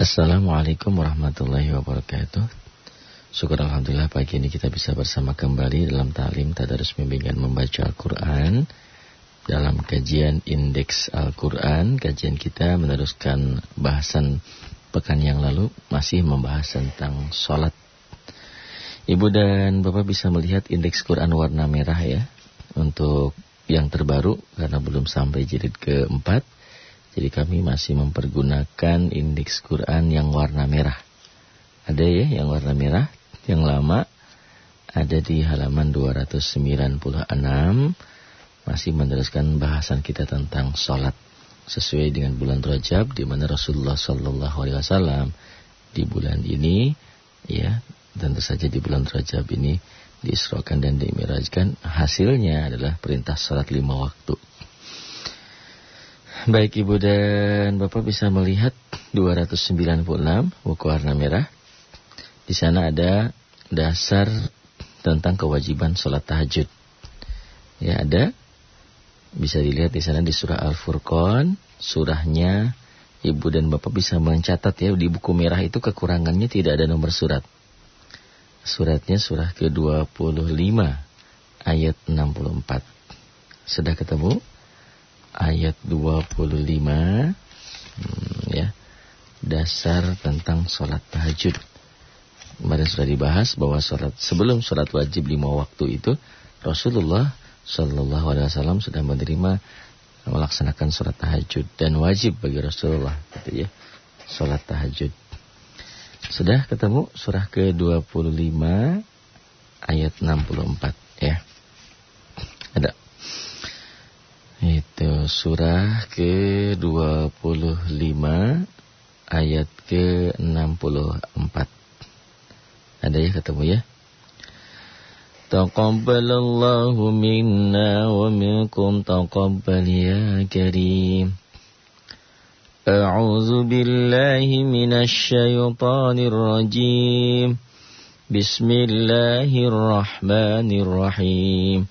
Assalamualaikum warahmatullahi wabarakatuh. Syukur Alhamdulillah pagi ini kita bisa bersama kembali dalam talim Tadarus Bimbingan Membaca Al-Quran. Dalam kajian Indeks Al-Quran Kajian kita meneruskan bahasan pekan yang lalu Masih membahas tentang sholat. Ibu dan Bapak bisa melihat indeks Quran warna merah ya Untuk yang terbaru karena belum sampai jilid keempat jadi kami masih mempergunakan indeks Quran yang warna merah. Ada ya yang warna merah, yang lama. Ada di halaman 296 masih meneruskan bahasan kita tentang sholat. Sesuai dengan bulan Rajab di mana Rasulullah Shallallahu Alaihi Wasallam di bulan ini ya tentu saja di bulan Rajab ini diisrokan dan dimirajkan. Hasilnya adalah perintah sholat lima waktu Baik Ibu dan Bapak bisa melihat 296 buku warna merah. Di sana ada dasar tentang kewajiban sholat tahajud. Ya ada. Bisa dilihat di sana di surah Al-Furqan. Surahnya Ibu dan Bapak bisa mencatat ya di buku merah itu kekurangannya tidak ada nomor surat. Suratnya surah ke-25 ayat 64. Sudah ketemu? Ayat 25 hmm, ya dasar tentang sholat tahajud. Kemarin sudah dibahas bahwa sholat sebelum sholat wajib lima waktu itu Rasulullah Shallallahu Alaihi Wasallam sudah menerima melaksanakan sholat tahajud dan wajib bagi Rasulullah, gitu ya, sholat tahajud. Sudah ketemu surah ke 25 ayat 64 ya. Ada itu surah ke-25 ayat ke-64. Ada ya ketemu ya? Taqabbalallahu minna wa minkum taqabbal ya karim. A'udzu billahi minasy syaithanir rajim. Bismillahirrahmanirrahim.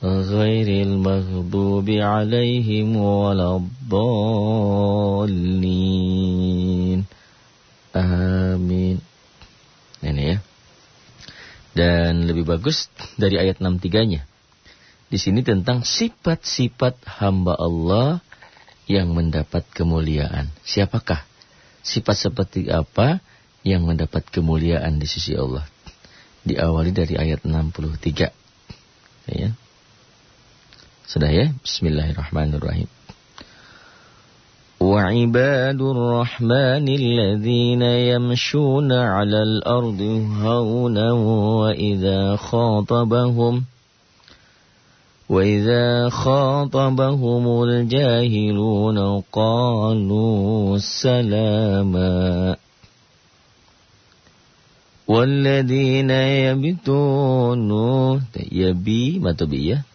غير المغضوب عليهم ولا الضالين Amin Ini ya Dan lebih bagus dari ayat 63-nya Di sini tentang sifat-sifat hamba Allah yang mendapat kemuliaan Siapakah? Sifat seperti apa yang mendapat kemuliaan di sisi Allah Diawali dari ayat 63 Ya sudah ya? Bismillahirrahmanirrahim. وعباد الرحمن الذين يمشون على الأرض هونا وإذا خاطبهم وإذا خاطبهم الجاهلون قالوا سلاما والذين يبتون يبي ما تبيه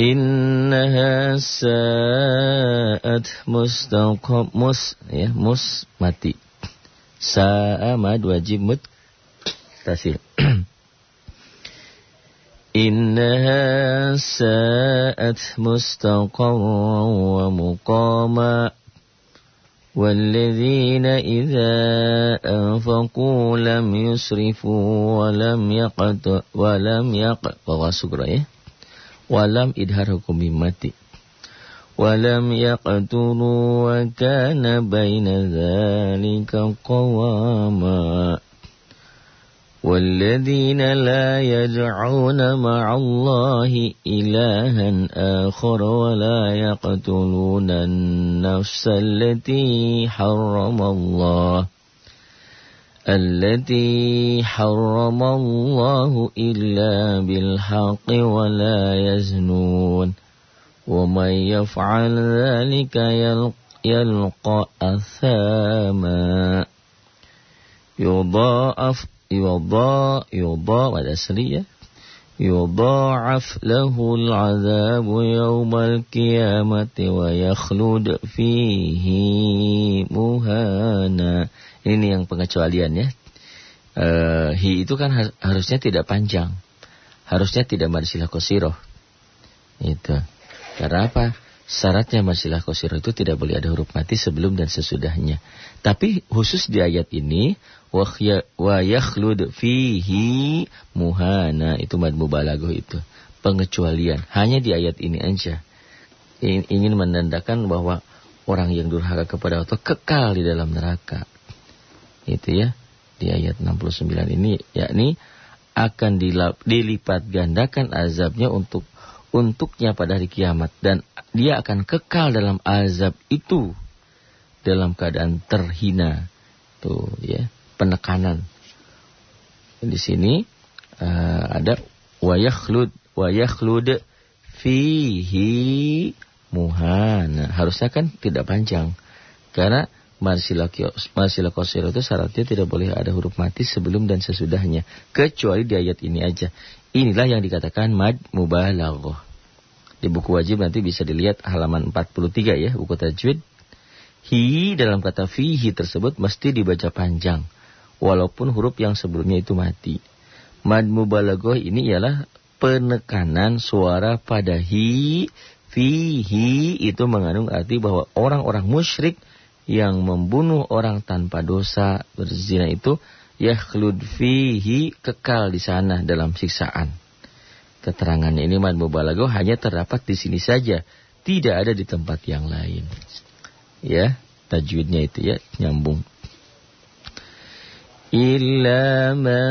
إنها ساءت مستقم مس إيه، يا مس ماتي ساء مد وجب مد. تسيل إنها ساءت مستقرا ومقاما. والذين إذا أنفقوا لم يسرفوا ولم يقت ولم يق وغسقرا walam idhar hukumi mati walam yaqtulu wa kana baina dzalika qawama والذين لا يدعون مع الله إلها آخر ولا يقتلون النفس التي حرم الله التي حرم الله إلا بالحق ولا يزنون ومن يفعل ذلك يلقى أثاما يضاعف يضاع يضاع والأسرية يضاعف له العذاب يوم القيامة ويخلد فيه مهانا. Ini yang pengecualian ya. Uh, hi itu kan harusnya tidak panjang. Harusnya tidak marsilah kosiroh itu. Karena apa? Syaratnya marsilah kosiroh itu tidak boleh ada huruf mati sebelum dan sesudahnya. Tapi khusus di ayat ini wa yakhlud fihi muhana. Itu mad mubalaghah itu. Pengecualian. Hanya di ayat ini aja. Ingin menandakan bahwa orang yang durhaka kepada Allah kekal di dalam neraka itu ya di ayat 69 ini yakni akan dilipat gandakan azabnya untuk untuknya pada hari kiamat dan dia akan kekal dalam azab itu dalam keadaan terhina tuh ya penekanan. Di sini uh, ada wayakhlud wayakhlud fihi muhana. Harusnya kan tidak panjang. Karena marsilah kosir itu syaratnya tidak boleh ada huruf mati sebelum dan sesudahnya. Kecuali di ayat ini aja. Inilah yang dikatakan mad mubalaghah. Di buku wajib nanti bisa dilihat halaman 43 ya, buku tajwid. Hi dalam kata fihi tersebut mesti dibaca panjang walaupun huruf yang sebelumnya itu mati. Mad mubalaghah ini ialah penekanan suara pada hi, fihi itu mengandung arti bahwa orang-orang musyrik yang membunuh orang tanpa dosa berzina itu yakhlud fihi kekal di sana dalam siksaan. Keterangan ini mad mubalaghah hanya terdapat di sini saja, tidak ada di tempat yang lain. Ya, tajwidnya itu ya nyambung. إلا من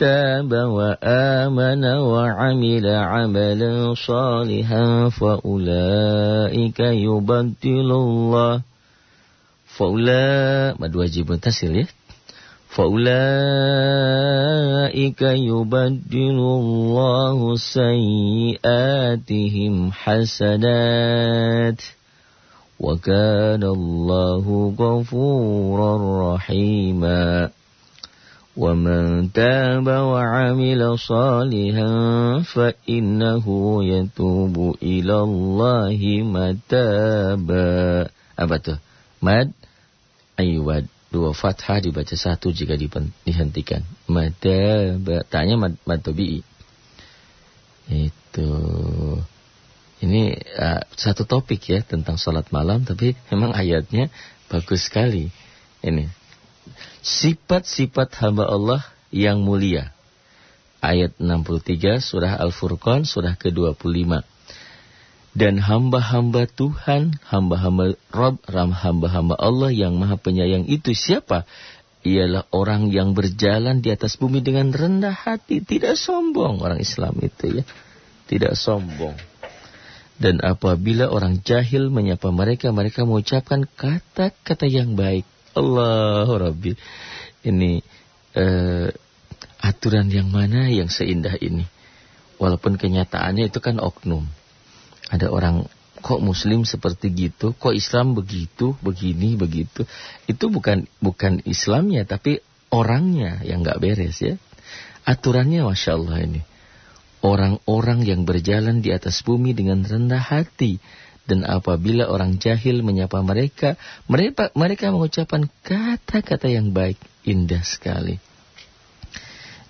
تاب وآمن وعمل عملا صالحا فأولئك يبدل الله faula mad wajibun tasil ya faulaika yubaddilullahu sayyiatihim hasanat wa kana Allahu ghafurar rahima ومن تاب وعمل صالحا فإنه يتوب إلى الله متابا apa tuh mad aywad dua fathah dibaca satu jika dihentikan madaba tanya mad, mad itu ini uh, satu topik ya tentang sholat malam tapi memang ayatnya bagus sekali ini sifat-sifat hamba Allah yang mulia. Ayat 63 surah Al-Furqan surah ke-25. Dan hamba-hamba Tuhan, hamba-hamba Rabb, hamba-hamba Allah yang maha penyayang itu siapa? Ialah orang yang berjalan di atas bumi dengan rendah hati, tidak sombong orang Islam itu ya. Tidak sombong. Dan apabila orang jahil menyapa mereka, mereka mengucapkan kata-kata yang baik. Allah Rabbi. Ini uh, aturan yang mana yang seindah ini? Walaupun kenyataannya itu kan oknum. Ada orang kok muslim seperti gitu, kok Islam begitu, begini, begitu. Itu bukan bukan Islamnya tapi orangnya yang nggak beres ya. Aturannya Masya Allah ini. Orang-orang yang berjalan di atas bumi dengan rendah hati dan apabila orang jahil menyapa mereka, mereka mereka mengucapkan kata-kata yang baik, indah sekali.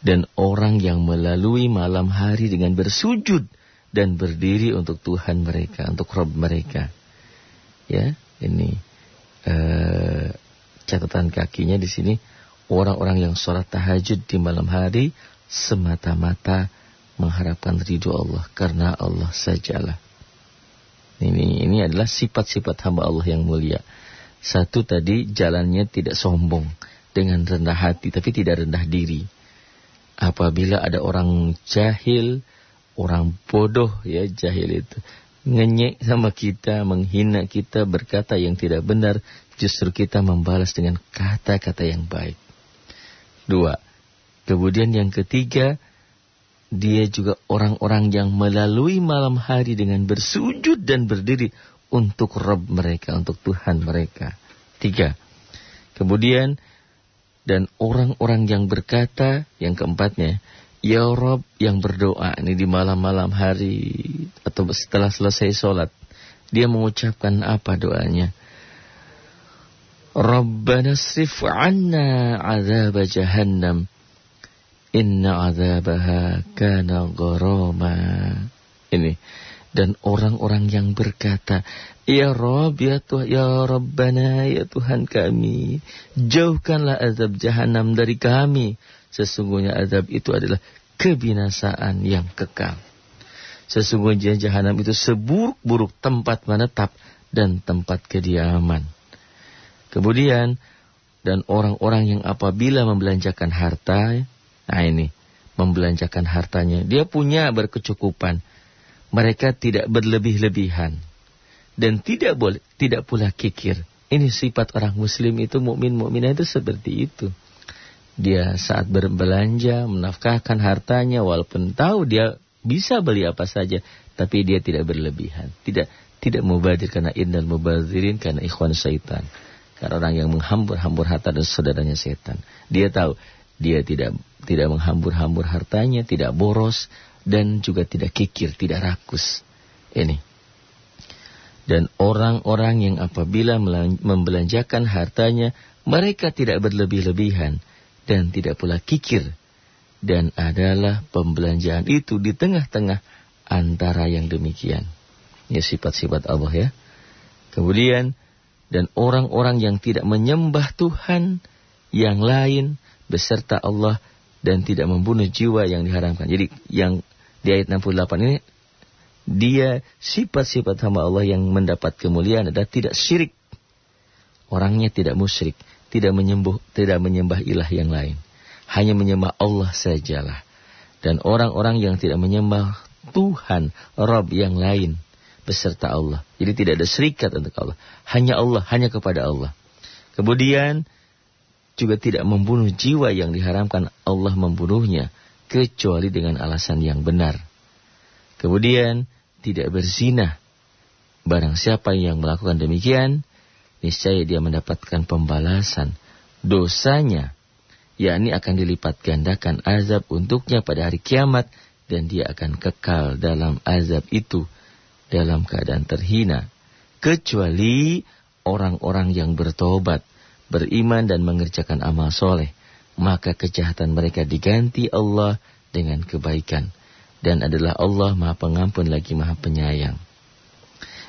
Dan orang yang melalui malam hari dengan bersujud dan berdiri untuk Tuhan mereka, untuk Rob mereka. Ya, ini uh, catatan kakinya di sini orang-orang yang sholat tahajud di malam hari semata-mata mengharapkan ridho Allah karena Allah sajalah. Ini ini adalah sifat-sifat hamba Allah yang mulia. Satu tadi jalannya tidak sombong dengan rendah hati tapi tidak rendah diri. apabila ada orang jahil, orang bodoh ya jahil itu ngenyek sama kita, menghina kita, berkata yang tidak benar, justru kita membalas dengan kata-kata yang baik. Dua. Kemudian yang ketiga, dia juga orang-orang yang melalui malam hari dengan bersujud dan berdiri untuk Rob mereka, untuk Tuhan mereka. Tiga. Kemudian, dan orang-orang yang berkata, yang keempatnya, Ya Rob yang berdoa ini di malam-malam hari atau setelah selesai sholat. Dia mengucapkan apa doanya? Rabbana srif anna azab jahannam. Inna azabaha kana gharama. Ini. Dan orang-orang yang berkata, Ya Rob, ya Tuhan, ya Rabbana, ya Tuhan kami. Jauhkanlah azab jahanam dari kami. Sesungguhnya azab itu adalah kebinasaan yang kekal. Sesungguhnya jahanam itu seburuk-buruk tempat menetap dan tempat kediaman. Kemudian, dan orang-orang yang apabila membelanjakan harta, nah ini, membelanjakan hartanya, dia punya berkecukupan. Mereka tidak berlebih-lebihan dan tidak boleh tidak pula kikir. Ini sifat orang muslim itu mukmin mukminah itu seperti itu. Dia saat berbelanja, menafkahkan hartanya, walaupun tahu dia bisa beli apa saja, tapi dia tidak berlebihan. Tidak tidak mubadir karena innal mubazirin karena ikhwan syaitan. Karena orang yang menghambur-hambur harta dan saudaranya setan. Dia tahu dia tidak tidak menghambur-hambur hartanya, tidak boros dan juga tidak kikir, tidak rakus. Ini. Dan orang-orang yang apabila membelanjakan hartanya, mereka tidak berlebih-lebihan dan tidak pula kikir. Dan adalah pembelanjaan itu di tengah-tengah antara yang demikian. Ya sifat-sifat Allah ya. Kemudian, dan orang-orang yang tidak menyembah Tuhan yang lain beserta Allah dan tidak membunuh jiwa yang diharamkan. Jadi yang di ayat 68 ini dia sifat-sifat hamba Allah yang mendapat kemuliaan adalah tidak syirik. Orangnya tidak musyrik tidak menyembah tidak menyembah ilah yang lain. Hanya menyembah Allah sajalah. Dan orang-orang yang tidak menyembah Tuhan, Rob yang lain beserta Allah. Jadi tidak ada serikat untuk Allah. Hanya Allah, hanya kepada Allah. Kemudian juga tidak membunuh jiwa yang diharamkan Allah membunuhnya kecuali dengan alasan yang benar. Kemudian tidak berzina. Barang siapa yang melakukan demikian, niscaya dia mendapatkan pembalasan dosanya, yakni akan dilipat gandakan azab untuknya pada hari kiamat dan dia akan kekal dalam azab itu dalam keadaan terhina kecuali orang-orang yang bertobat, beriman dan mengerjakan amal soleh, maka kejahatan mereka diganti Allah dengan kebaikan. Dan adalah Allah maha pengampun lagi maha penyayang.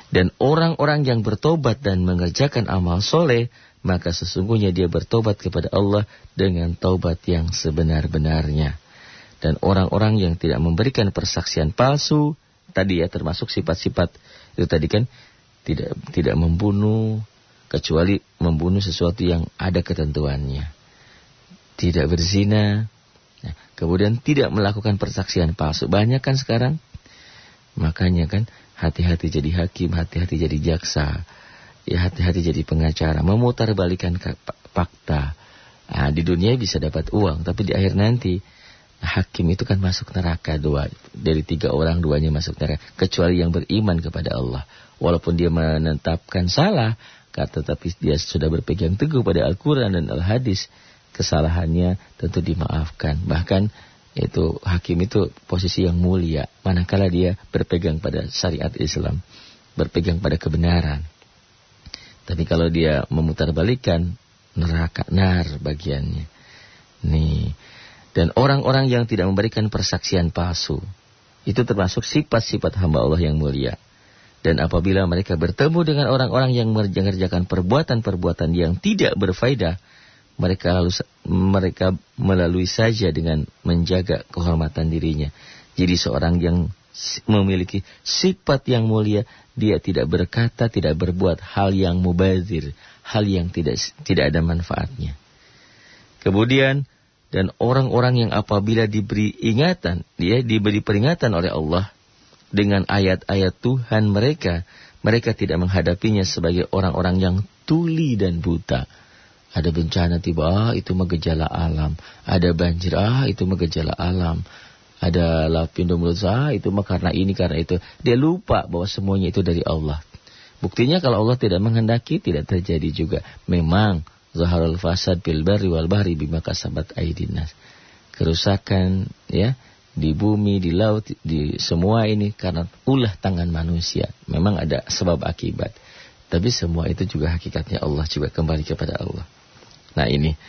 Dan orang-orang yang bertobat dan mengerjakan amal soleh, maka sesungguhnya dia bertobat kepada Allah dengan taubat yang sebenar-benarnya. Dan orang-orang yang tidak memberikan persaksian palsu, tadi ya termasuk sifat-sifat itu tadi kan tidak tidak membunuh kecuali membunuh sesuatu yang ada ketentuannya. Tidak berzina, nah, kemudian tidak melakukan persaksian palsu. Banyak kan sekarang? Makanya kan hati-hati jadi hakim, hati-hati jadi jaksa, ya hati-hati jadi pengacara, memutarbalikan fakta. Nah, di dunia bisa dapat uang, tapi di akhir nanti hakim itu kan masuk neraka dua dari tiga orang duanya masuk neraka, kecuali yang beriman kepada Allah. Walaupun dia menetapkan salah, kata tapi dia sudah berpegang teguh pada Al-Quran dan Al-Hadis, kesalahannya tentu dimaafkan. Bahkan itu hakim itu posisi yang mulia. Manakala dia berpegang pada syariat Islam berpegang pada kebenaran. Tapi kalau dia memutarbalikan neraka nar bagiannya. Nih. Dan orang-orang yang tidak memberikan persaksian palsu itu termasuk sifat-sifat hamba Allah yang mulia. Dan apabila mereka bertemu dengan orang-orang yang mengerjakan perbuatan-perbuatan yang tidak berfaedah mereka lalu mereka melalui saja dengan menjaga kehormatan dirinya. Jadi seorang yang memiliki sifat yang mulia, dia tidak berkata, tidak berbuat hal yang mubazir, hal yang tidak tidak ada manfaatnya. Kemudian dan orang-orang yang apabila diberi ingatan, dia diberi peringatan oleh Allah dengan ayat-ayat Tuhan mereka, mereka tidak menghadapinya sebagai orang-orang yang tuli dan buta. Ada bencana tiba, ah itu mah gejala alam. Ada banjir, ah itu mah gejala alam. Ada lapindo mulut, ah itu mah karena ini, karena itu. Dia lupa bahwa semuanya itu dari Allah. Buktinya kalau Allah tidak menghendaki, tidak terjadi juga. Memang zaharul fasad bil barri wal bahri bima kasabat aidinas. Kerusakan ya di bumi, di laut, di semua ini karena ulah tangan manusia. Memang ada sebab akibat. Tapi semua itu juga hakikatnya Allah juga kembali kepada Allah. Nah ini,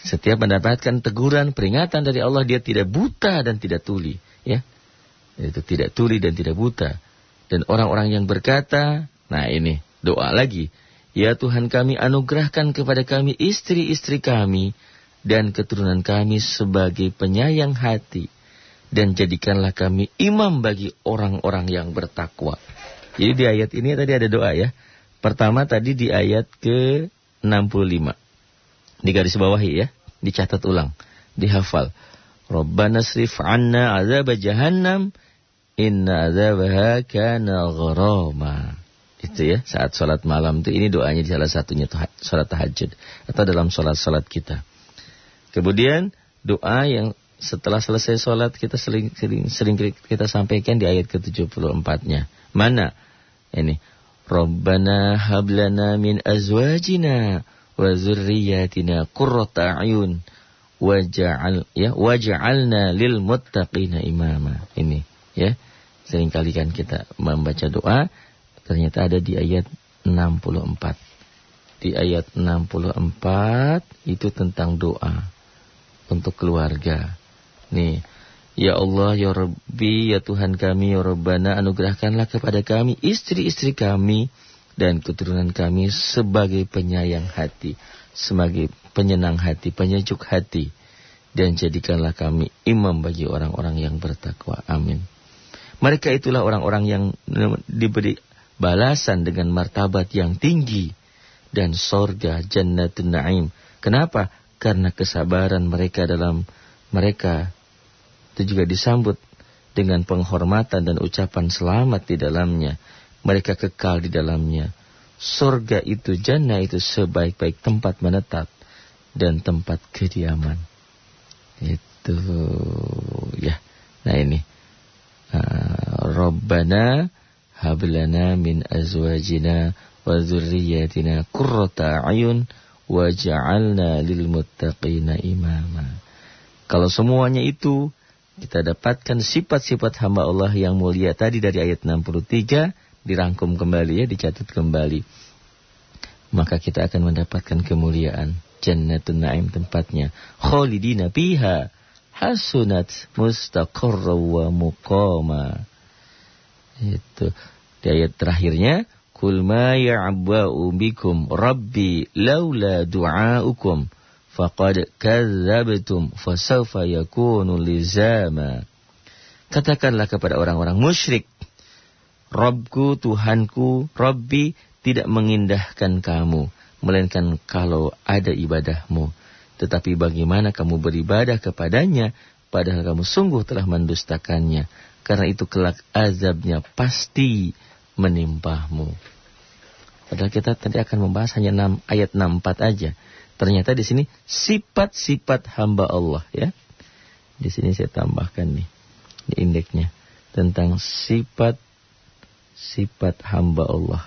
setiap mendapatkan teguran, peringatan dari Allah, dia tidak buta dan tidak tuli. Ya, itu tidak tuli dan tidak buta. Dan orang-orang yang berkata, nah ini doa lagi. Ya Tuhan kami anugerahkan kepada kami istri-istri kami dan keturunan kami sebagai penyayang hati. Dan jadikanlah kami imam bagi orang-orang yang bertakwa. Jadi di ayat ini tadi ada doa ya. Pertama tadi di ayat ke 65. Digaris bawahi ya, dicatat ulang, dihafal. Rabbana srif anna azab jahannam inna azabaha kana gharama. Itu ya, saat sholat malam itu ini doanya di salah satunya sholat tahajud atau dalam sholat-sholat kita. Kemudian doa yang setelah selesai sholat kita sering, sering, sering kita sampaikan di ayat ke-74-nya. Mana? Ini. Rabbana hablana min azwajina wa zurriyatina qurrata ayun waja'al ya waj'alna lil muttaqina imama. Ini ya. Seringkali kan kita membaca doa ternyata ada di ayat 64. Di ayat 64 itu tentang doa untuk keluarga. Nih, Ya Allah, Ya Rabbi, Ya Tuhan kami, Ya Rabbana, anugerahkanlah kepada kami istri-istri kami dan keturunan kami sebagai penyayang hati, sebagai penyenang hati, penyejuk hati. Dan jadikanlah kami imam bagi orang-orang yang bertakwa. Amin. Mereka itulah orang-orang yang diberi balasan dengan martabat yang tinggi dan sorga jannatun na'im. Kenapa? Karena kesabaran mereka dalam mereka itu juga disambut dengan penghormatan dan ucapan selamat di dalamnya. Mereka kekal di dalamnya. Sorga itu, jannah itu sebaik-baik tempat menetap dan tempat kediaman. Itu ya. Nah ini. Uh, Rabbana hablana min azwajina wa dzurriyyatina qurrata ayun waj'alna lil muttaqina imama. Kalau semuanya itu kita dapatkan sifat-sifat hamba Allah yang mulia tadi dari ayat 63 dirangkum kembali ya, dicatat kembali. Maka kita akan mendapatkan kemuliaan. Jannatun Naim tempatnya. Khalidina fiha hasunat mustaqarra wa muqama. Itu. Di ayat terakhirnya, Kul ma ya'ba'u bikum rabbi laula du'aukum faqad kadzabtum fasawfa yakunu lizama. Katakanlah kepada orang-orang musyrik, Robku, Tuhanku, Robbi tidak mengindahkan kamu, melainkan kalau ada ibadahmu. Tetapi bagaimana kamu beribadah kepadanya, padahal kamu sungguh telah mendustakannya. Karena itu kelak azabnya pasti menimpamu. Padahal kita tadi akan membahas hanya 6, ayat 64 aja. Ternyata di sini sifat-sifat hamba Allah ya. Di sini saya tambahkan nih di indeksnya tentang sifat sifat hamba Allah.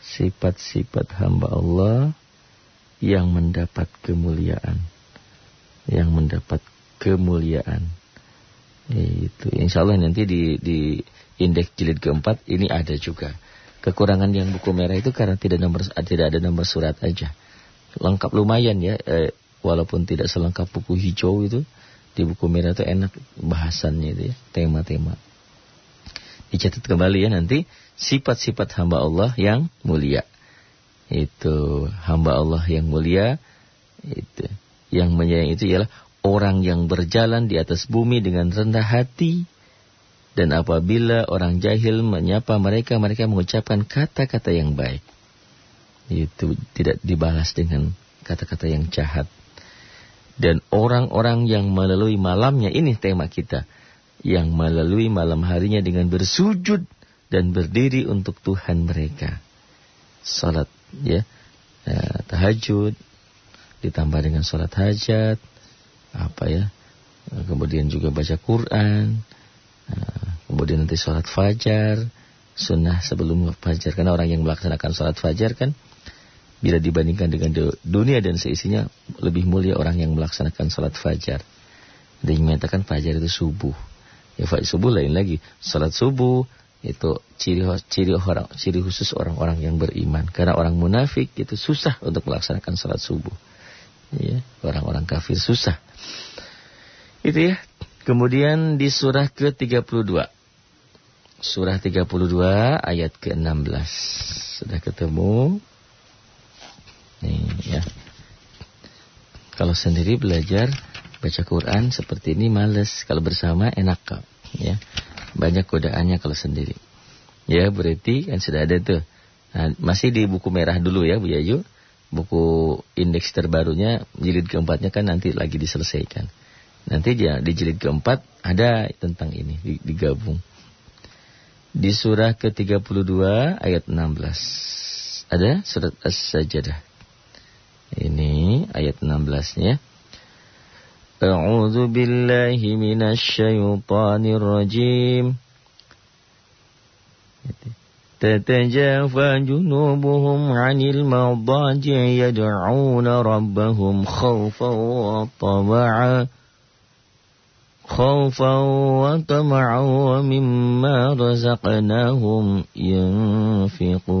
Sifat-sifat hamba Allah yang mendapat kemuliaan. Yang mendapat kemuliaan. Itu insya Allah nanti di, di indeks jilid keempat ini ada juga. Kekurangan yang buku merah itu karena tidak nomor tidak ada nomor surat aja. Lengkap lumayan ya, eh, walaupun tidak selengkap buku hijau itu di buku merah itu enak bahasannya itu ya, tema-tema. Dicatat kembali ya nanti sifat-sifat hamba Allah yang mulia. Itu hamba Allah yang mulia itu yang menyayangi itu ialah orang yang berjalan di atas bumi dengan rendah hati dan apabila orang jahil menyapa mereka, mereka mengucapkan kata-kata yang baik. Itu tidak dibalas dengan kata-kata yang jahat. Dan orang-orang yang melalui malamnya, ini tema kita. Yang melalui malam harinya dengan bersujud dan berdiri untuk Tuhan mereka. Salat, ya. ya tahajud, ditambah dengan salat hajat, apa ya, kemudian juga baca Quran, kemudian nanti salat fajar, sunnah sebelum fajar. Karena orang yang melaksanakan salat fajar kan, Bila dibandingkan dengan dunia dan seisinya lebih mulia orang yang melaksanakan salat fajar. Dan yang menyatakan fajar itu subuh. Ya subuh lain lagi. Salat subuh itu ciri ciri orang ciri khusus orang-orang yang beriman. Karena orang munafik itu susah untuk melaksanakan salat subuh. Ya, orang-orang kafir susah. Itu ya. Kemudian di surah ke-32. Surah 32 ayat ke-16. Sudah ketemu? Nih ya. Kalau sendiri belajar baca Quran seperti ini males. Kalau bersama enak kok. Ya. Banyak godaannya kalau sendiri. Ya berarti kan sudah ada tuh. Nah, masih di buku merah dulu ya Bu Yayu. Buku indeks terbarunya jilid keempatnya kan nanti lagi diselesaikan. Nanti dia di jilid keempat ada tentang ini digabung. Di surah ke-32 ayat 16. Ada surat As-Sajdah. Ini ayat 16-nya. A'udzu billahi minasy syaithanir rajim. تتجافى جنوبهم عن المضاجع يدعون ربهم خوفا وطمعا خوفا وطمعا ومما رزقناهم ينفقون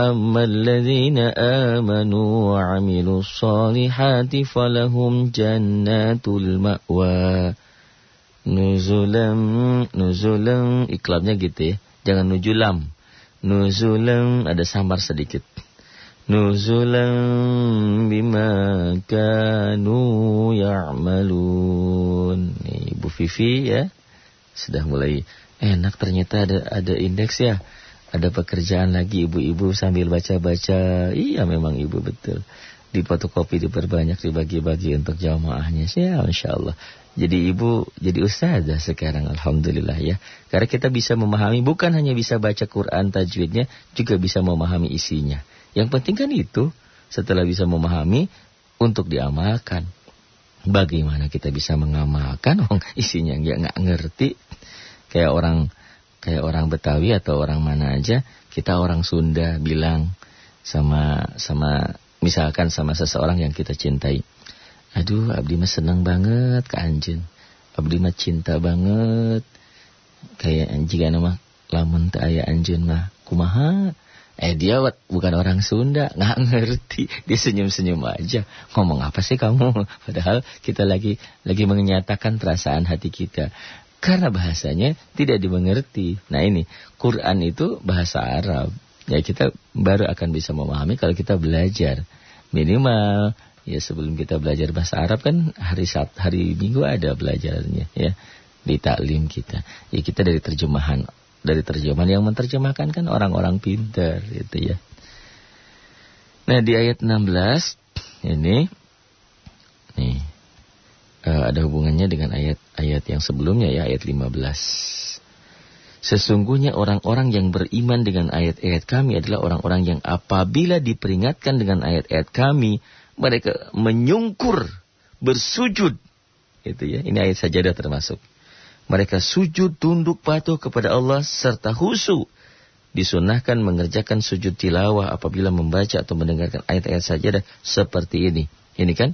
أما الذين آمنوا وعملوا الصالحات فلهم جنات المأوى nuzulam nuzulam iklamnya gitu ya jangan nujulam nuzulam ada samar sedikit nuzulam bima kanu ya'malun nih Bu Vivi ya sudah mulai enak ternyata ada ada indeks ya ada pekerjaan lagi ibu-ibu sambil baca-baca. Iya memang ibu betul. Di fotokopi diperbanyak dibagi-bagi untuk jamaahnya. Ya Allah. Jadi ibu jadi ustazah sekarang Alhamdulillah ya. Karena kita bisa memahami bukan hanya bisa baca Quran tajwidnya. Juga bisa memahami isinya. Yang penting kan itu. Setelah bisa memahami untuk diamalkan. Bagaimana kita bisa mengamalkan? Oh, isinya nggak ngerti. Kayak orang kayak orang Betawi atau orang mana aja, kita orang Sunda bilang sama sama misalkan sama seseorang yang kita cintai. Aduh, abdi mah senang banget ke anjeun. Abdi mah cinta banget. Kayak jika nama lamun teu aya anjeun mah kumaha? Eh dia bukan orang Sunda, nggak ngerti. Dia senyum-senyum aja. Ngomong apa sih kamu? Padahal kita lagi lagi menyatakan perasaan hati kita. Karena bahasanya tidak dimengerti. Nah ini, Quran itu bahasa Arab. Ya kita baru akan bisa memahami kalau kita belajar. Minimal, ya sebelum kita belajar bahasa Arab kan hari Sabtu, hari Minggu ada belajarnya ya. Di taklim kita. Ya kita dari terjemahan. Dari terjemahan yang menerjemahkan kan orang-orang pintar gitu ya. Nah di ayat 16 ini nih uh, ada hubungannya dengan ayat-ayat yang sebelumnya ya ayat 15. Sesungguhnya orang-orang yang beriman dengan ayat-ayat kami adalah orang-orang yang apabila diperingatkan dengan ayat-ayat kami, mereka menyungkur, bersujud. Itu ya, ini ayat sajadah termasuk. Mereka sujud tunduk patuh kepada Allah serta khusyuk. Disunahkan mengerjakan sujud tilawah apabila membaca atau mendengarkan ayat-ayat sajadah seperti ini. Ini kan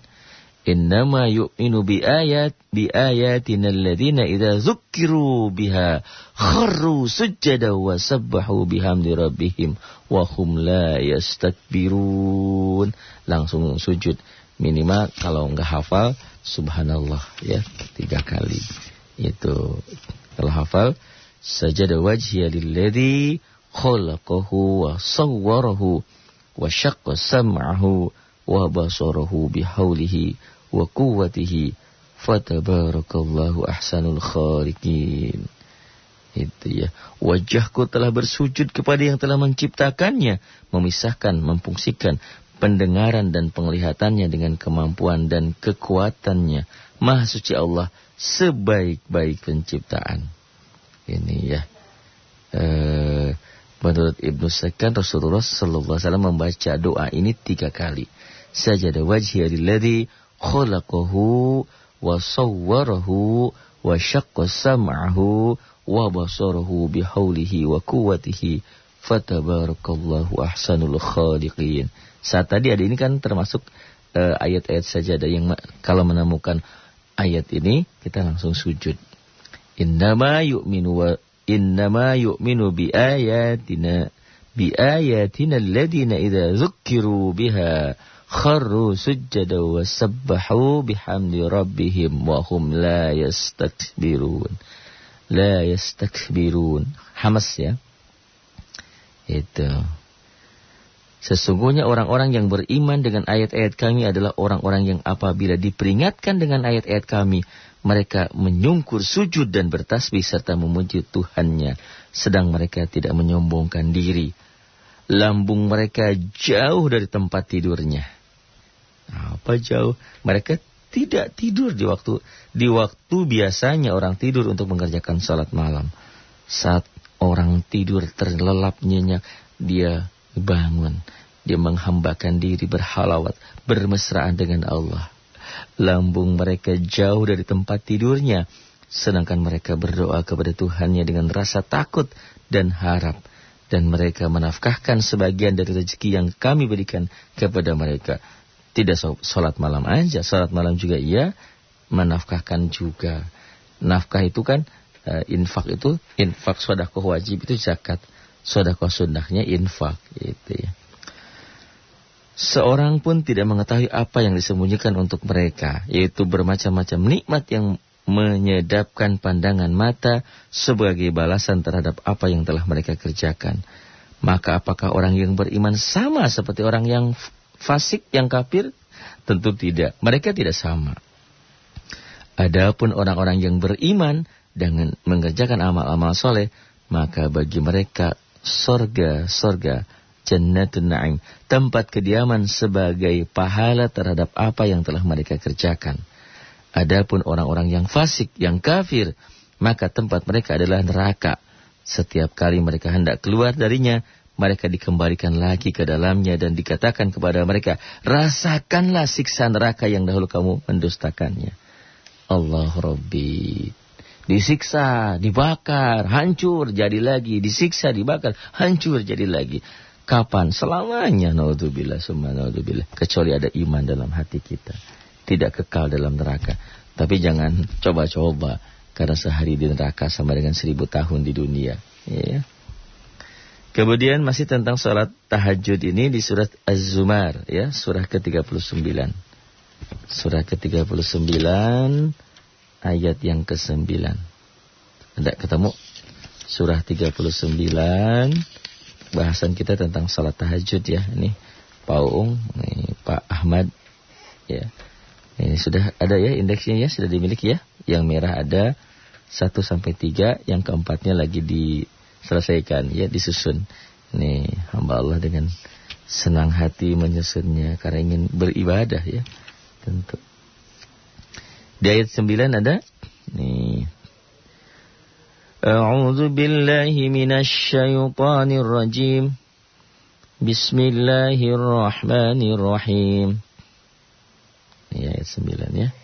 Innama yu'minu bi ayat bi ayatina alladhina idza dzukkiru biha kharru sujada wa sabbahu bihamdi rabbihim wa hum la yastakbirun. Langsung sujud. Minimal kalau enggak hafal subhanallah ya tiga kali. Itu Kalau hafal, sajada wajhiya lilladhi khalaqahu wa sawwarahu wa syaqqa sam'ahu wa basarahu bihaulihi wa quwwatihi fatabarakallahu ahsanul khaliqin. Itu ya. Wajahku telah bersujud kepada yang telah menciptakannya, memisahkan, memfungsikan pendengaran dan penglihatannya dengan kemampuan dan kekuatannya. Maha suci Allah sebaik-baik penciptaan. Ini ya. Eh, menurut Ibnu Sekan Rasulullah sallallahu alaihi wasallam membaca doa ini tiga kali. Sajada wajhi alladhi khalaqahu wa sawwarahu wa syaqqa sam'ahu wa basarahu bihaulihi wa quwwatihi fatabarakallahu ahsanul khaliqin. Saat tadi ada ini kan termasuk uh, ayat-ayat sajadah yang kalau menemukan ayat ini kita langsung sujud. Innama yu'minu wa innama yu'minu bi ayatina bi ayatina alladhina idza dzukkiru biha kharru sujjada wa sabbahu bihamdi rabbihim wa hum la yastakbirun la yastakbirun. Hamas ya. Itu. Sesungguhnya orang-orang yang beriman dengan ayat-ayat kami adalah orang-orang yang apabila diperingatkan dengan ayat-ayat kami, mereka menyungkur sujud dan bertasbih serta memuji Tuhannya, sedang mereka tidak menyombongkan diri. Lambung mereka jauh dari tempat tidurnya. Apa jauh? Mereka tidak tidur di waktu di waktu biasanya orang tidur untuk mengerjakan salat malam. Saat orang tidur terlelap nyenyak, dia bangun. Dia menghambakan diri berhalawat, bermesraan dengan Allah. Lambung mereka jauh dari tempat tidurnya, sedangkan mereka berdoa kepada Tuhannya dengan rasa takut dan harap. Dan mereka menafkahkan sebagian dari rezeki yang kami berikan kepada mereka tidak sholat malam aja, sholat malam juga iya, menafkahkan juga. Nafkah itu kan, uh, infak itu, infak sodakoh wajib itu zakat. Sodakoh sunnahnya infak, gitu ya. Seorang pun tidak mengetahui apa yang disembunyikan untuk mereka, yaitu bermacam-macam nikmat yang menyedapkan pandangan mata sebagai balasan terhadap apa yang telah mereka kerjakan. Maka apakah orang yang beriman sama seperti orang yang fasik yang kafir? Tentu tidak. Mereka tidak sama. Adapun orang-orang yang beriman dengan mengerjakan amal-amal soleh, maka bagi mereka sorga, sorga, jannatun na'im, tempat kediaman sebagai pahala terhadap apa yang telah mereka kerjakan. Adapun orang-orang yang fasik, yang kafir, maka tempat mereka adalah neraka. Setiap kali mereka hendak keluar darinya, mereka dikembalikan lagi ke dalamnya dan dikatakan kepada mereka, rasakanlah siksa neraka yang dahulu kamu mendustakannya. Allah Rabbi. Disiksa, dibakar, hancur, jadi lagi. Disiksa, dibakar, hancur, jadi lagi. Kapan? Selamanya. Naudzubillah, summa naudzubillah. Kecuali ada iman dalam hati kita. Tidak kekal dalam neraka. Tapi jangan coba-coba. Karena sehari di neraka sama dengan seribu tahun di dunia. Ya. Kemudian masih tentang sholat tahajud ini di surat Az-Zumar ya, surah ke-39. Surah ke-39 ayat yang ke-9. Ada ketemu? Surah 39 bahasan kita tentang sholat tahajud ya. Ini Pak Uung, ini Pak Ahmad ya. Ini sudah ada ya indeksnya ya, sudah dimiliki ya. Yang merah ada 1 sampai 3, yang keempatnya lagi di selesaikan ya disusun. Ini hamba Allah dengan senang hati menyusunnya karena ingin beribadah ya. Tentu. Di ayat 9 ada nih A'udzu billahi minasy syaithanir rajim. Bismillahirrahmanirrahim. Ini ayat 9 ya.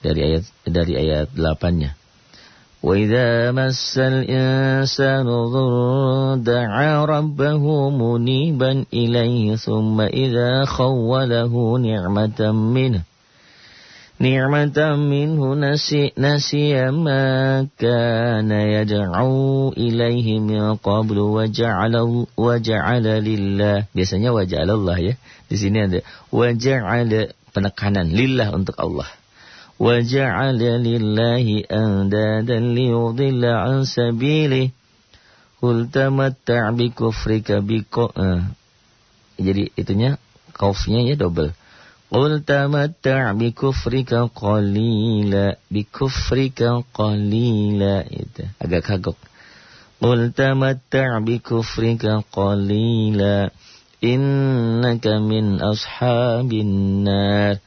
Dari ayat dari ayat 8-nya. وإذا مس الإنسان ضر دعا ربه منيبا إليه ثم إذا خوله نعمة منه نعمة منه نسي, نسي ما كان يدعو إليه من قبل وجعل وجعل لله biasanya waja'ala Allah ya. Di sini ada waja'ala penekanan lillah untuk Allah. وجعل لله أندادا ليضل عن سبيله قل تمتع بكفرك بكو uh, jadi itunya kaufnya ya double Qul tamatta' bikufrika qalila bikufrika qalila itu agak kagok Qul tamatta' bikufrika qalila innaka min ashabin nar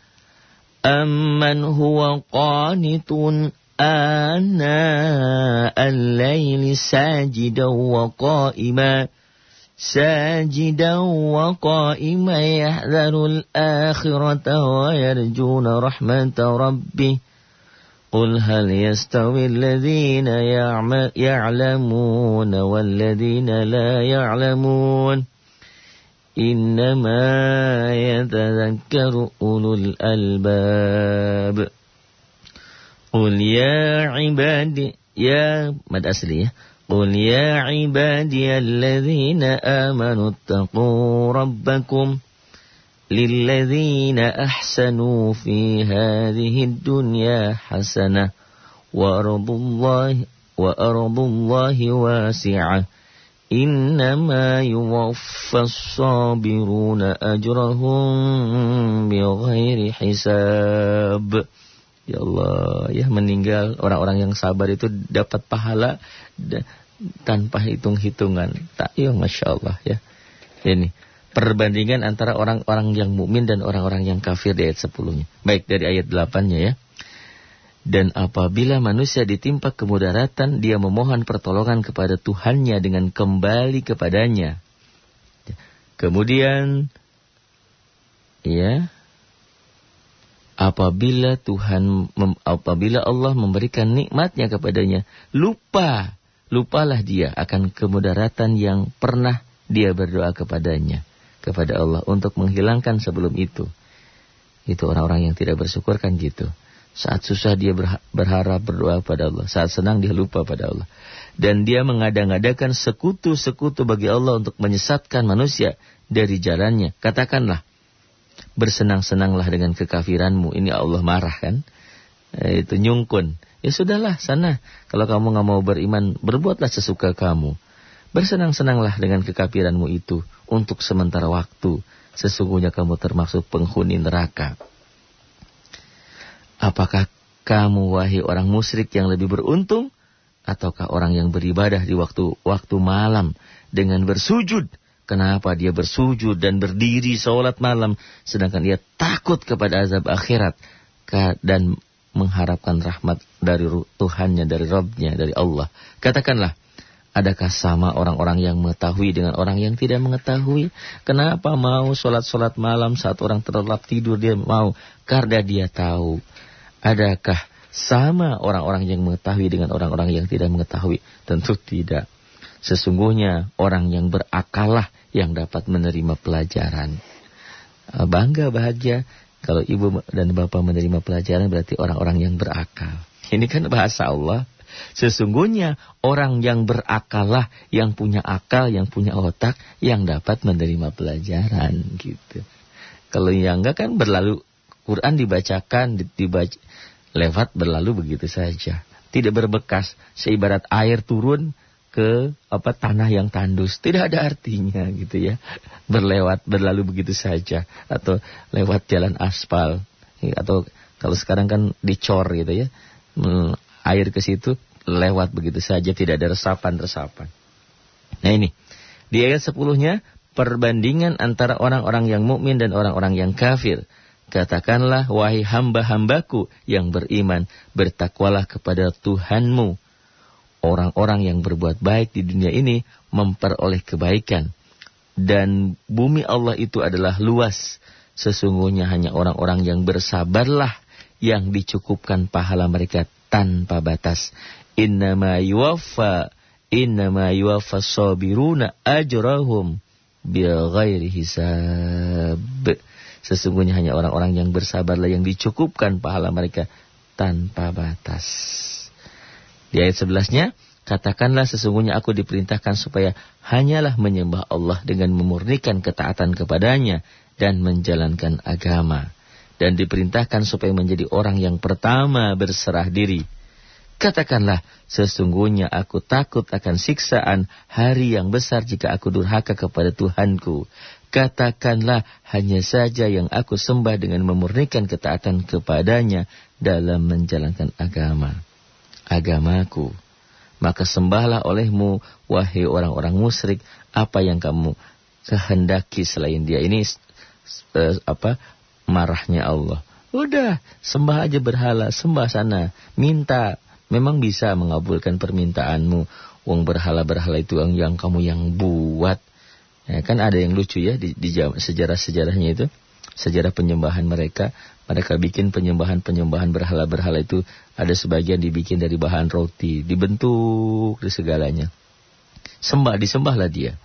أمن هو قانت آناء الليل ساجدا وقائما ساجدا وقائما يحذر الآخرة ويرجون رحمة ربه قل هل يستوي الذين يعلمون والذين لا يعلمون إنما يتذكر أولو الألباب. قل يا عبادي يا مد أصلي. قل يا عبادي الذين آمنوا اتقوا ربكم للذين أحسنوا في هذه الدنيا حسنة وأرض الله وأرض الله واسعة. إنما يوفى الصابرون أجرهم بغير حساب Ya Allah, ya meninggal orang-orang yang sabar itu dapat pahala tanpa hitung-hitungan. Tak, ya Masya Allah ya. Ini perbandingan antara orang-orang yang mukmin dan orang-orang yang kafir di ayat 10-nya. Baik dari ayat 8-nya ya. Dan apabila manusia ditimpa kemudaratan, dia memohon pertolongan kepada Tuhannya dengan kembali kepadanya. Kemudian, ya, apabila Tuhan, apabila Allah memberikan nikmatnya kepadanya, lupa, lupalah dia akan kemudaratan yang pernah dia berdoa kepadanya, kepada Allah untuk menghilangkan sebelum itu. Itu orang-orang yang tidak bersyukur kan gitu. Saat susah dia berharap berdoa pada Allah. Saat senang dia lupa pada Allah. Dan dia mengadang-adakan sekutu-sekutu bagi Allah untuk menyesatkan manusia dari jalannya. Katakanlah, bersenang-senanglah dengan kekafiranmu. Ini Allah marah kan? Eh, itu nyungkun. Ya sudahlah sana. Kalau kamu nggak mau beriman, berbuatlah sesuka kamu. Bersenang-senanglah dengan kekafiranmu itu untuk sementara waktu. Sesungguhnya kamu termasuk penghuni neraka. Apakah kamu wahai orang musyrik yang lebih beruntung ataukah orang yang beribadah di waktu waktu malam dengan bersujud? Kenapa dia bersujud dan berdiri sholat malam sedangkan dia takut kepada azab akhirat dan mengharapkan rahmat dari Tuhannya, dari Rabbnya, dari Allah. Katakanlah, adakah sama orang-orang yang mengetahui dengan orang yang tidak mengetahui? Kenapa mau sholat-sholat malam saat orang terlelap tidur dia mau? Karena dia tahu Adakah sama orang-orang yang mengetahui dengan orang-orang yang tidak mengetahui? Tentu tidak. Sesungguhnya orang yang berakallah yang dapat menerima pelajaran. Eh, bangga bahagia kalau ibu dan bapak menerima pelajaran berarti orang-orang yang berakal. Ini kan bahasa Allah. Sesungguhnya orang yang berakallah, yang punya akal, yang punya otak, yang dapat menerima pelajaran gitu. Kalau yang enggak kan berlalu Quran dibacakan, dibaca, lewat berlalu begitu saja. Tidak berbekas, seibarat air turun ke apa tanah yang tandus. Tidak ada artinya gitu ya. Berlewat berlalu begitu saja atau lewat jalan aspal atau kalau sekarang kan dicor gitu ya. Hmm, air ke situ lewat begitu saja tidak ada resapan-resapan. Nah ini di ayat sepuluhnya perbandingan antara orang-orang yang mukmin dan orang-orang yang kafir. Katakanlah, wahai hamba-hambaku yang beriman, bertakwalah kepada Tuhanmu. Orang-orang yang berbuat baik di dunia ini memperoleh kebaikan. Dan bumi Allah itu adalah luas. Sesungguhnya hanya orang-orang yang bersabarlah yang dicukupkan pahala mereka tanpa batas. Innama yuwaffa, innama yuwaffa sabiruna ajrahum ghairi hisab. Sesungguhnya hanya orang-orang yang bersabarlah yang dicukupkan pahala mereka tanpa batas. Di ayat sebelasnya, katakanlah sesungguhnya aku diperintahkan supaya hanyalah menyembah Allah dengan memurnikan ketaatan kepadanya dan menjalankan agama. dan diperintahkan supaya menjadi orang yang pertama berserah diri. Katakanlah, sesungguhnya aku takut akan siksaan hari yang besar jika aku durhaka kepada Tuhanku. Katakanlah, hanya saja yang aku sembah dengan memurnikan ketaatan kepadanya dalam menjalankan agama. Agamaku. Maka sembahlah olehmu, wahai orang-orang musyrik, apa yang kamu kehendaki selain dia. Ini uh, apa marahnya Allah. Udah, sembah aja berhala, sembah sana, minta. Memang bisa mengabulkan permintaanmu. Wong berhala-berhala itu yang kamu yang buat. Ya, kan ada yang lucu ya di, di sejarah-sejarahnya itu. Sejarah penyembahan mereka. Mereka bikin penyembahan-penyembahan berhala-berhala itu. Ada sebagian dibikin dari bahan roti. Dibentuk di segalanya. Sembah, disembahlah dia.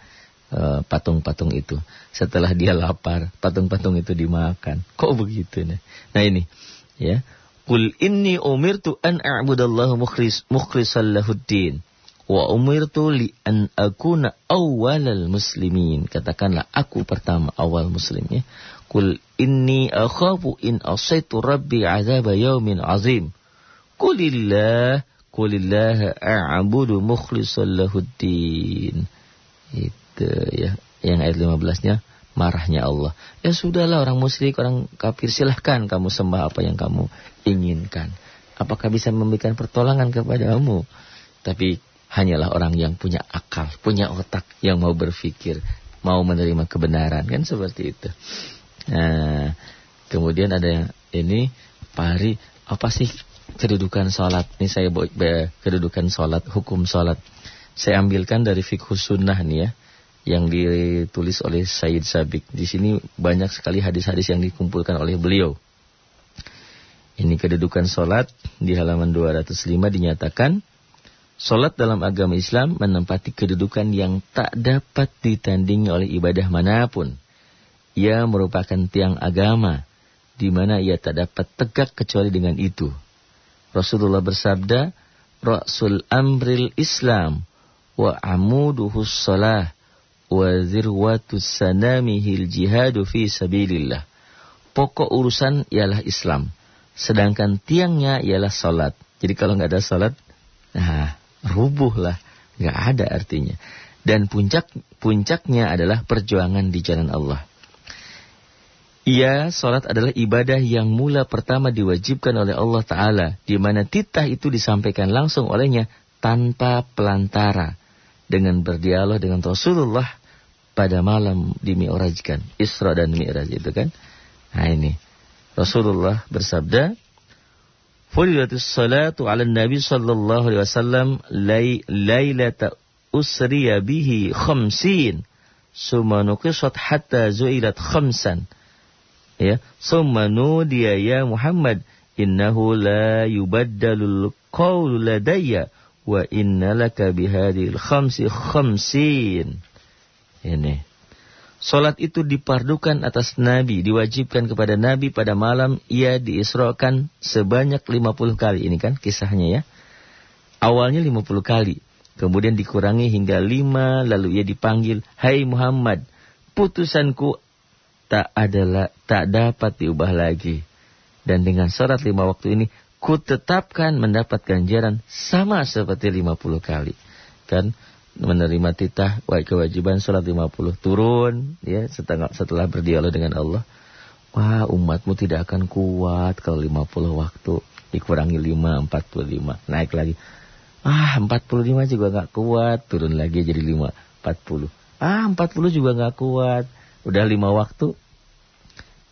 Eh, patung-patung uh, itu. Setelah dia lapar, patung-patung itu dimakan. Kok begitu nih? Nah ini, ya. Qul inni umirtu an a'budallaha mukhlis mukhlishan lahuddin wa umirtu li an akuna awwalal muslimin. Katakanlah aku pertama awal muslim ya. Qul inni akhafu in asaitu rabbi azaba yaumin azim. Qulillah qulillah a'budu mukhlishan lahuddin. Itu ya yang ayat 15-nya marahnya Allah. Ya sudahlah orang musyrik, orang kafir silahkan kamu sembah apa yang kamu inginkan. Apakah bisa memberikan pertolongan kepadamu? Tapi hanyalah orang yang punya akal, punya otak, yang mau berpikir, mau menerima kebenaran. Kan seperti itu. Nah, kemudian ada yang ini, pari, apa sih kedudukan sholat? Ini saya kedudukan sholat, hukum sholat. Saya ambilkan dari fikih sunnah nih ya yang ditulis oleh Said Sabik. Di sini banyak sekali hadis-hadis yang dikumpulkan oleh beliau. Ini kedudukan solat di halaman 205 dinyatakan Solat dalam agama Islam menempati kedudukan yang tak dapat ditandingi oleh ibadah mana pun. Ia merupakan tiang agama, di mana ia tak dapat tegak kecuali dengan itu. Rasulullah bersabda, Rasul amril Islam, wa amuduhus salah, wa zirwatu sanamihil jihadu fi sabilillah. Pokok urusan ialah Islam. Sedangkan tiangnya ialah salat. Jadi kalau nggak ada salat, nah rubuh lah. Nggak ada artinya. Dan puncak puncaknya adalah perjuangan di jalan Allah. Ia salat adalah ibadah yang mula pertama diwajibkan oleh Allah Ta'ala. Di mana titah itu disampaikan langsung olehnya tanpa pelantara. Dengan berdialog dengan Rasulullah pada malam di Mi'rajkan. Isra dan Mi'raj itu kan. Nah ini. Rasulullah bersabda, فرضت الصلاة على النبي صلى الله عليه وسلم ليلة أسري به خمسين ثم نقصت حتى زئلت خمسا إيه؟ ثم نودي يا محمد إنه لا يبدل القول لدي وإن لك بهذه الخمس خمسين ini. Solat itu dipardukan atas Nabi, diwajibkan kepada Nabi pada malam ia diisrokan sebanyak 50 kali. Ini kan kisahnya ya. Awalnya 50 kali. Kemudian dikurangi hingga 5, lalu ia dipanggil, Hai Muhammad, putusanku tak adalah tak dapat diubah lagi. Dan dengan sholat lima waktu ini, ku tetapkan mendapat ganjaran sama seperti 50 kali. Kan? Menerima titah kewajiban sholat 50 turun ya setelah setelah berdialog dengan Allah. Wah umatmu tidak akan kuat kalau 50 waktu dikurangi 5 45 naik lagi. Ah 45 juga nggak kuat turun lagi jadi 5 40 ah 40 juga nggak kuat. Udah 5 waktu?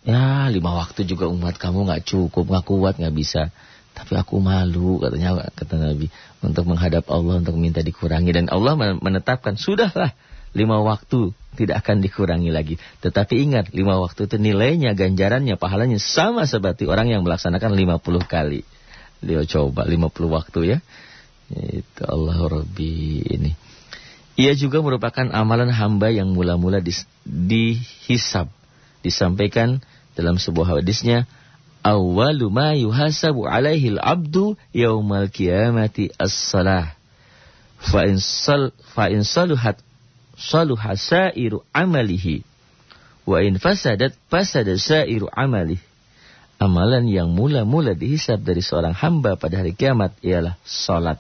Ya 5 waktu juga umat kamu nggak cukup nggak kuat nggak bisa. Tapi aku malu katanya kata Nabi untuk menghadap Allah untuk minta dikurangi dan Allah menetapkan sudahlah lima waktu tidak akan dikurangi lagi. Tetapi ingat lima waktu itu nilainya ganjarannya pahalanya sama seperti orang yang melaksanakan lima puluh kali. Dia coba lima puluh waktu ya. Itu Allah Rabbi ini. Ia juga merupakan amalan hamba yang mula-mula dihisab. Disampaikan dalam sebuah hadisnya awwalu ma yuhasabu alaihi al-abdu yaumal qiyamati as-salah. Fa in sal fa in saluhat saluha sairu amalihi wa in fasadat fasada sairu amalihi. amalan yang mula-mula dihisab dari seorang hamba pada hari kiamat ialah salat.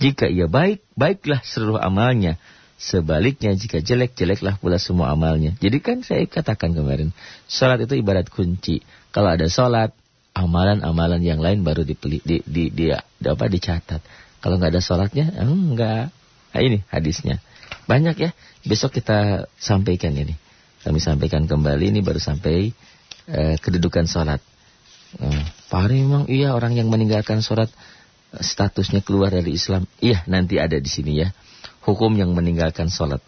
Jika ia baik, baiklah seluruh amalnya. Sebaliknya jika jelek, jeleklah pula semua amalnya. Jadi kan saya katakan kemarin, salat itu ibarat kunci. Kalau ada salat, amalan-amalan yang lain baru dipeli, di, di, di, di, apa, dicatat. Kalau nggak ada salatnya, enggak. Nah, ini hadisnya. Banyak ya. Besok kita sampaikan ini. Kami sampaikan kembali ini baru sampai eh, kedudukan sholat. Eh, Pak memang iya orang yang meninggalkan sholat eh, statusnya keluar dari Islam. Iya nanti ada di sini ya. Hukum yang meninggalkan sholat.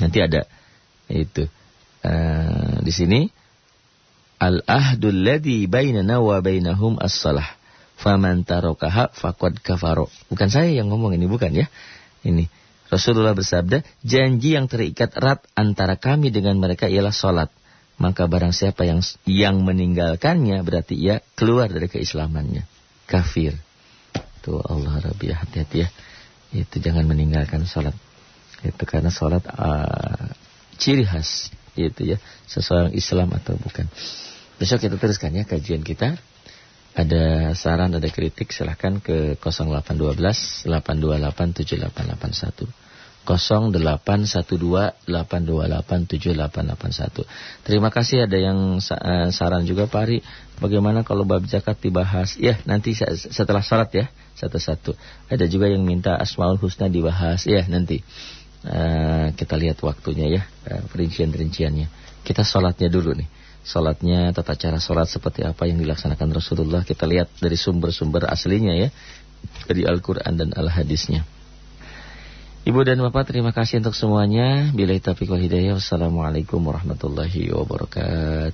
Nanti ada itu. Eh, di sini al-ahdul ladhi bainana wa bainahum as-salah. Faman tarokaha faqad kafaro. Bukan saya yang ngomong ini bukan ya. Ini Rasulullah bersabda, janji yang terikat erat antara kami dengan mereka ialah sholat. Maka barang siapa yang yang meninggalkannya berarti ia keluar dari keislamannya. Kafir. Tuh Allah Rabbi hati-hati ya. Itu jangan meninggalkan sholat. Itu karena sholat uh, ciri khas. Itu ya. Seseorang Islam atau bukan. Besok kita teruskan ya kajian kita. Ada saran, ada kritik silahkan ke 0812 828 7881. 0812-828-7881. Terima kasih ada yang eh, saran juga Pak Ari. Bagaimana kalau bab zakat dibahas? Ya nanti setelah salat ya satu-satu. Ada juga yang minta Asmaul Husna dibahas. Ya nanti uh, kita lihat waktunya ya uh, perincian-perinciannya. Kita salatnya dulu nih. Salatnya tata cara salat seperti apa yang dilaksanakan Rasulullah. Kita lihat dari sumber-sumber aslinya ya. Dari Al-Quran dan Al-Hadisnya. Ibu dan Bapak terima kasih untuk semuanya. Bila wal hidayah. Wassalamualaikum warahmatullahi wabarakatuh.